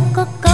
の心